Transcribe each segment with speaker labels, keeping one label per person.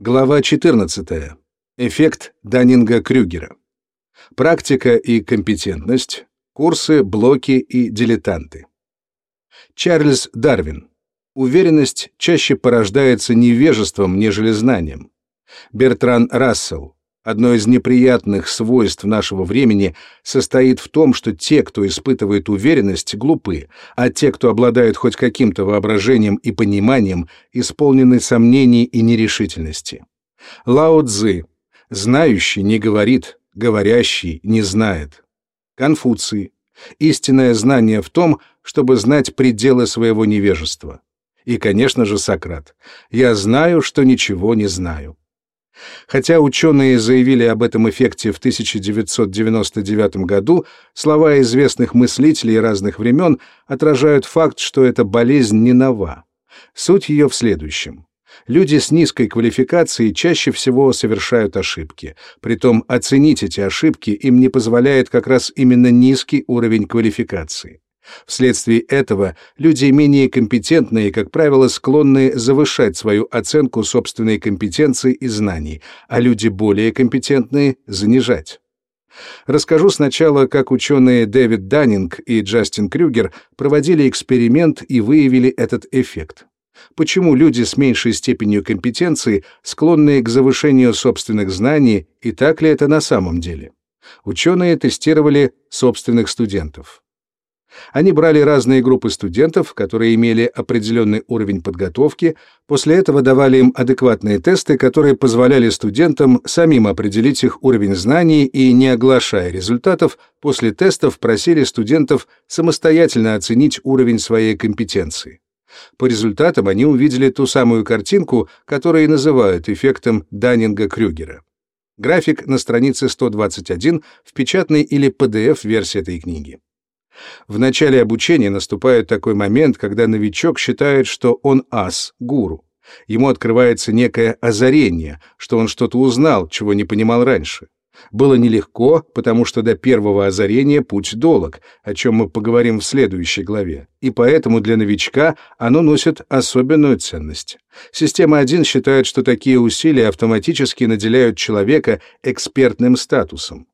Speaker 1: Глава 14. Эффект Даннинга-Крюгера. Практика и компетентность. Курсы, блоки и дилетанты. Чарльз Дарвин. Уверенность чаще порождается невежеством, нежели знанием. Бертран Рассел. Одно из неприятных свойств нашего времени состоит в том, что те, кто испытывает уверенность, глупы, а те, кто обладают хоть каким-то воображением и пониманием, исполнены сомнений и нерешительности. Лао Цзы. Знающий не говорит, говорящий не знает. Конфуций. Истинное знание в том, чтобы знать пределы своего невежества. И, конечно же, Сократ. «Я знаю, что ничего не знаю». Хотя ученые заявили об этом эффекте в 1999 году, слова известных мыслителей разных времен отражают факт, что эта болезнь не нова. Суть ее в следующем. Люди с низкой квалификацией чаще всего совершают ошибки. Притом оценить эти ошибки им не позволяет как раз именно низкий уровень квалификации. Вследствие этого люди менее компетентные, как правило, склонны завышать свою оценку собственной компетенции и знаний, а люди более компетентные — занижать. Расскажу сначала, как ученые Дэвид Даннинг и Джастин Крюгер проводили эксперимент и выявили этот эффект. Почему люди с меньшей степенью компетенции склонны к завышению собственных знаний, и так ли это на самом деле? Ученые тестировали собственных студентов. Они брали разные группы студентов, которые имели определенный уровень подготовки, после этого давали им адекватные тесты, которые позволяли студентам самим определить их уровень знаний и, не оглашая результатов, после тестов просили студентов самостоятельно оценить уровень своей компетенции. По результатам они увидели ту самую картинку, которую и называют эффектом Даннинга-Крюгера. График на странице 121 в печатной или PDF-версии этой книги. В начале обучения наступает такой момент, когда новичок считает, что он ас, гуру. Ему открывается некое озарение, что он что-то узнал, чего не понимал раньше. Было нелегко, потому что до первого озарения путь долг, о чем мы поговорим в следующей главе, и поэтому для новичка оно носит особенную ценность. Система 1 считает, что такие усилия автоматически наделяют человека экспертным статусом.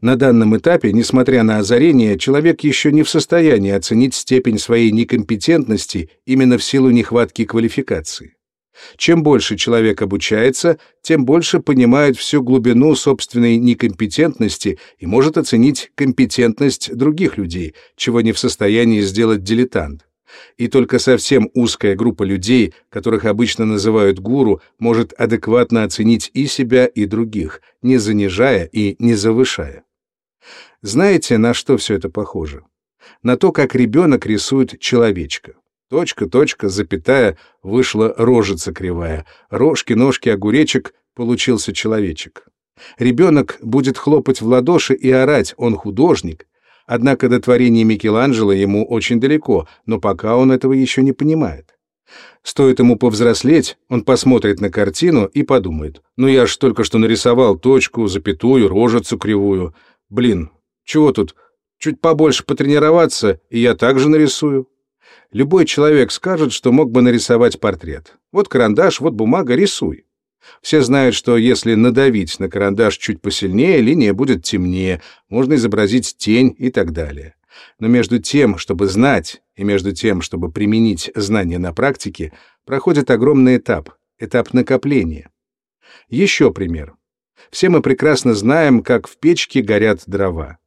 Speaker 1: На данном этапе, несмотря на озарение, человек еще не в состоянии оценить степень своей некомпетентности именно в силу нехватки квалификации. Чем больше человек обучается, тем больше понимает всю глубину собственной некомпетентности и может оценить компетентность других людей, чего не в состоянии сделать дилетант. И только совсем узкая группа людей, которых обычно называют гуру, может адекватно оценить и себя, и других, не занижая и не завышая. Знаете, на что все это похоже? На то, как ребенок рисует человечка. Точка, точка, запятая, вышла рожица кривая. Рожки, ножки, огуречек, получился человечек. Ребенок будет хлопать в ладоши и орать, он художник, Однако до творения Микеланджело ему очень далеко, но пока он этого еще не понимает. Стоит ему повзрослеть, он посмотрит на картину и подумает, ну я ж только что нарисовал точку, запятую, рожицу кривую. Блин, чего тут, чуть побольше потренироваться, и я также нарисую. Любой человек скажет, что мог бы нарисовать портрет. Вот карандаш, вот бумага, рисуй. Все знают, что если надавить на карандаш чуть посильнее, линия будет темнее, можно изобразить тень и так далее. Но между тем, чтобы знать, и между тем, чтобы применить знания на практике, проходит огромный этап — этап накопления. Еще пример. Все мы прекрасно знаем, как в печке горят дрова.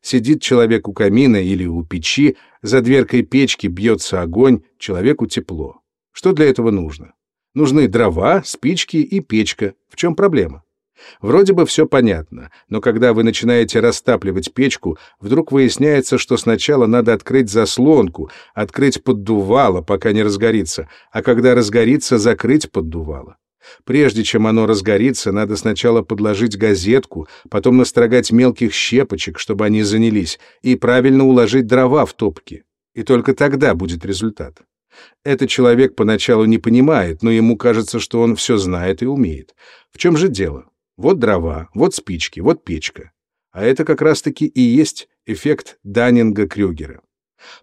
Speaker 1: Сидит человек у камина или у печи, за дверкой печки бьется огонь, человеку тепло. Что для этого нужно? Нужны дрова, спички и печка. В чем проблема? Вроде бы все понятно, но когда вы начинаете растапливать печку, вдруг выясняется, что сначала надо открыть заслонку, открыть поддувало, пока не разгорится, а когда разгорится, закрыть поддувало. Прежде чем оно разгорится, надо сначала подложить газетку, потом настрогать мелких щепочек, чтобы они занялись, и правильно уложить дрова в топки. И только тогда будет результат. Этот человек поначалу не понимает, но ему кажется, что он все знает и умеет. В чем же дело? Вот дрова, вот спички, вот печка. А это как раз-таки и есть эффект Даннинга-Крюгера.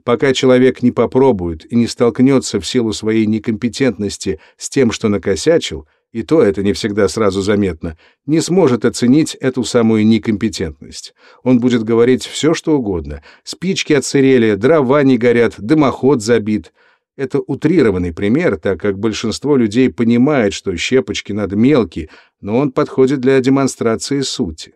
Speaker 1: Пока человек не попробует и не столкнется в силу своей некомпетентности с тем, что накосячил, и то это не всегда сразу заметно, не сможет оценить эту самую некомпетентность. Он будет говорить все, что угодно. Спички отсырели, дрова не горят, дымоход забит. Это утрированный пример, так как большинство людей понимает, что щепочки надо мелкие, но он подходит для демонстрации сути.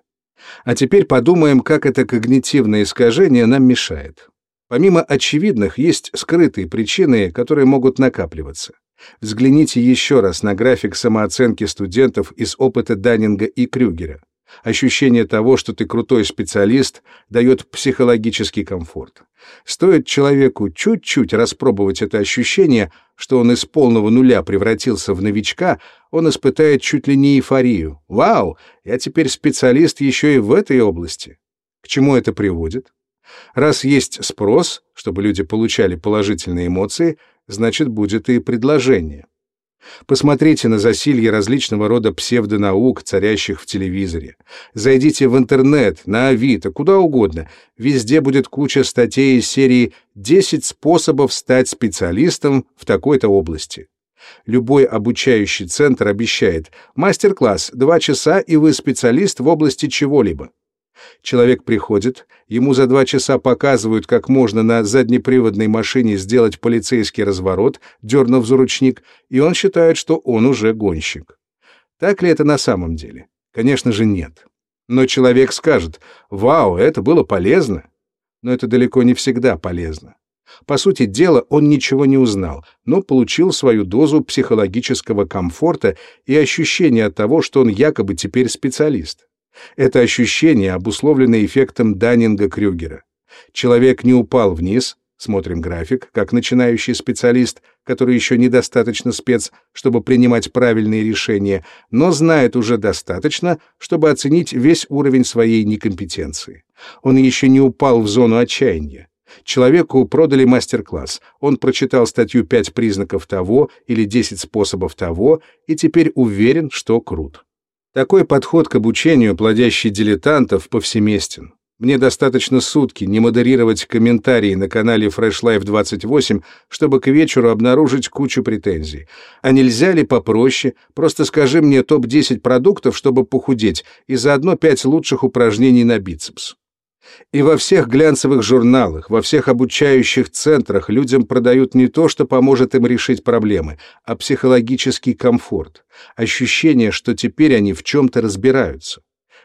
Speaker 1: А теперь подумаем, как это когнитивное искажение нам мешает. Помимо очевидных, есть скрытые причины, которые могут накапливаться. Взгляните еще раз на график самооценки студентов из опыта Даннинга и Крюгера. Ощущение того, что ты крутой специалист, дает психологический комфорт. Стоит человеку чуть-чуть распробовать это ощущение, что он из полного нуля превратился в новичка, он испытает чуть ли не эйфорию. «Вау, я теперь специалист еще и в этой области». К чему это приводит? Раз есть спрос, чтобы люди получали положительные эмоции, значит, будет и предложение. Посмотрите на засилье различного рода псевдонаук, царящих в телевизоре. Зайдите в интернет, на Авито, куда угодно. Везде будет куча статей из серии «10 способов стать специалистом в такой-то области». Любой обучающий центр обещает мастер-класс, два часа, и вы специалист в области чего-либо. Человек приходит, ему за два часа показывают, как можно на заднеприводной машине сделать полицейский разворот, дернув за ручник, и он считает, что он уже гонщик. Так ли это на самом деле? Конечно же, нет. Но человек скажет «Вау, это было полезно». Но это далеко не всегда полезно. По сути дела, он ничего не узнал, но получил свою дозу психологического комфорта и ощущения от того, что он якобы теперь специалист. Это ощущение обусловлено эффектом Даннинга-Крюгера. Человек не упал вниз, смотрим график, как начинающий специалист, который еще недостаточно спец, чтобы принимать правильные решения, но знает уже достаточно, чтобы оценить весь уровень своей некомпетенции. Он еще не упал в зону отчаяния. Человеку продали мастер-класс. Он прочитал статью «Пять признаков того» или «Десять способов того» и теперь уверен, что крут. Такой подход к обучению, плодящий дилетантов, повсеместен. Мне достаточно сутки не модерировать комментарии на канале Fresh Life 28, чтобы к вечеру обнаружить кучу претензий. А нельзя ли попроще? Просто скажи мне топ-10 продуктов, чтобы похудеть, и заодно 5 лучших упражнений на бицепс. И во всех глянцевых журналах, во всех обучающих центрах людям продают не то, что поможет им решить проблемы, а психологический комфорт, ощущение, что теперь они в чем-то разбираются.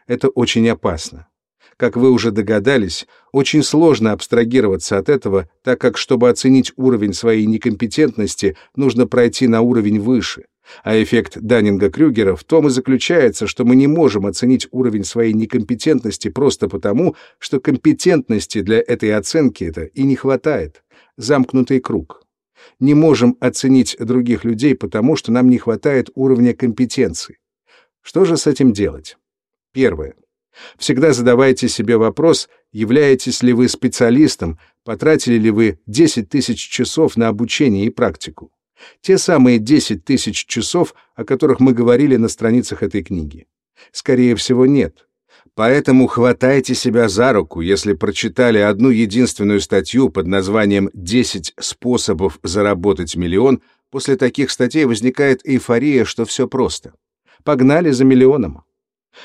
Speaker 1: Это очень опасно. Как вы уже догадались, очень сложно абстрагироваться от этого, так как, чтобы оценить уровень своей некомпетентности, нужно пройти на уровень выше — а эффект Даннинга-Крюгера в том и заключается, что мы не можем оценить уровень своей некомпетентности просто потому, что компетентности для этой оценки это и не хватает. Замкнутый круг. Не можем оценить других людей потому, что нам не хватает уровня компетенции. Что же с этим делать? Первое. Всегда задавайте себе вопрос, являетесь ли вы специалистом, потратили ли вы 10 тысяч часов на обучение и практику. Те самые 10 тысяч часов, о которых мы говорили на страницах этой книги. Скорее всего, нет. Поэтому хватайте себя за руку, если прочитали одну единственную статью под названием «10 способов заработать миллион», после таких статей возникает эйфория, что все просто. Погнали за миллионом.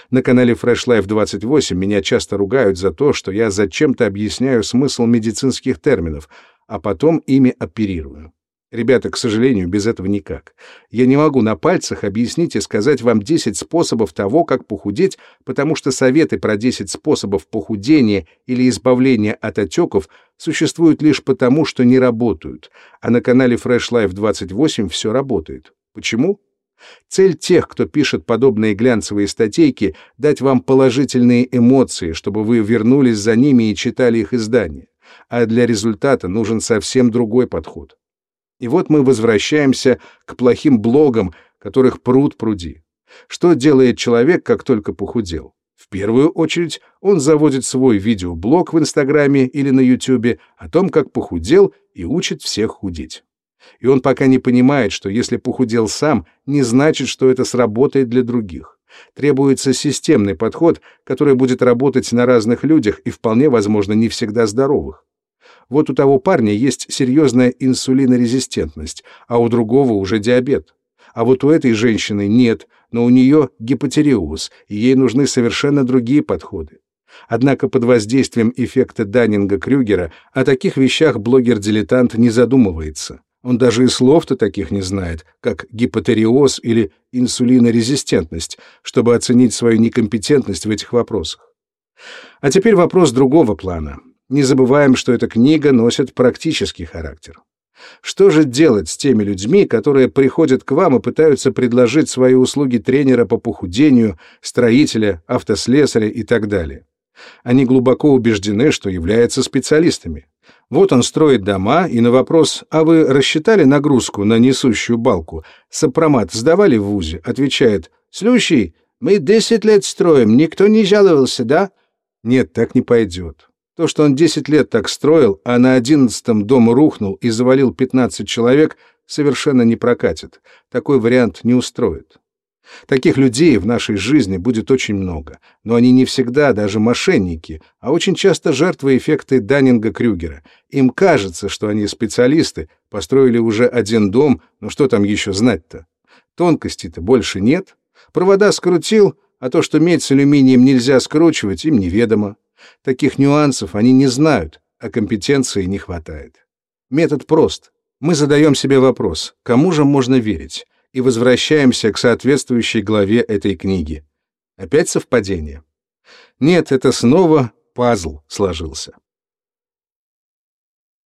Speaker 1: На канале Fresh Life 28 меня часто ругают за то, что я зачем-то объясняю смысл медицинских терминов, а потом ими оперирую. Ребята, к сожалению, без этого никак. Я не могу на пальцах объяснить и сказать вам 10 способов того, как похудеть, потому что советы про 10 способов похудения или избавления от отеков существуют лишь потому, что не работают, а на канале Fresh Life 28 все работает. Почему? Цель тех, кто пишет подобные глянцевые статейки, дать вам положительные эмоции, чтобы вы вернулись за ними и читали их издания. А для результата нужен совсем другой подход. И вот мы возвращаемся к плохим блогам, которых пруд пруди. Что делает человек, как только похудел? В первую очередь он заводит свой видеоблог в Инстаграме или на Ютубе о том, как похудел, и учит всех худеть. И он пока не понимает, что если похудел сам, не значит, что это сработает для других. Требуется системный подход, который будет работать на разных людях и вполне возможно не всегда здоровых. Вот у того парня есть серьезная инсулинорезистентность, а у другого уже диабет. А вот у этой женщины нет, но у нее гипотереоз, и ей нужны совершенно другие подходы. Однако под воздействием эффекта Даннинга-Крюгера о таких вещах блогер-дилетант не задумывается. Он даже и слов-то таких не знает, как гипотереоз или инсулинорезистентность, чтобы оценить свою некомпетентность в этих вопросах. А теперь вопрос другого плана. Не забываем, что эта книга носит практический характер. Что же делать с теми людьми, которые приходят к вам и пытаются предложить свои услуги тренера по похудению, строителя, автослесаря и так далее? Они глубоко убеждены, что являются специалистами. Вот он строит дома, и на вопрос «А вы рассчитали нагрузку на несущую балку? Сопромат сдавали в ВУЗе?» отвечает «Слющий, мы десять лет строим, никто не жаловался, да?» Нет, так не пойдет. То, что он десять лет так строил, а на одиннадцатом дом рухнул и завалил пятнадцать человек, совершенно не прокатит. Такой вариант не устроит. Таких людей в нашей жизни будет очень много, но они не всегда даже мошенники, а очень часто жертвы эффекта Даннинга-Крюгера. Им кажется, что они специалисты, построили уже один дом, но что там еще знать-то? Тонкостей-то больше нет. Провода скрутил, а то, что медь с алюминием нельзя скручивать, им неведомо. Таких нюансов они не знают, а компетенции не хватает. Метод прост. Мы задаем себе вопрос, кому же можно верить? и возвращаемся к соответствующей главе этой книги. Опять совпадение? Нет, это снова пазл сложился.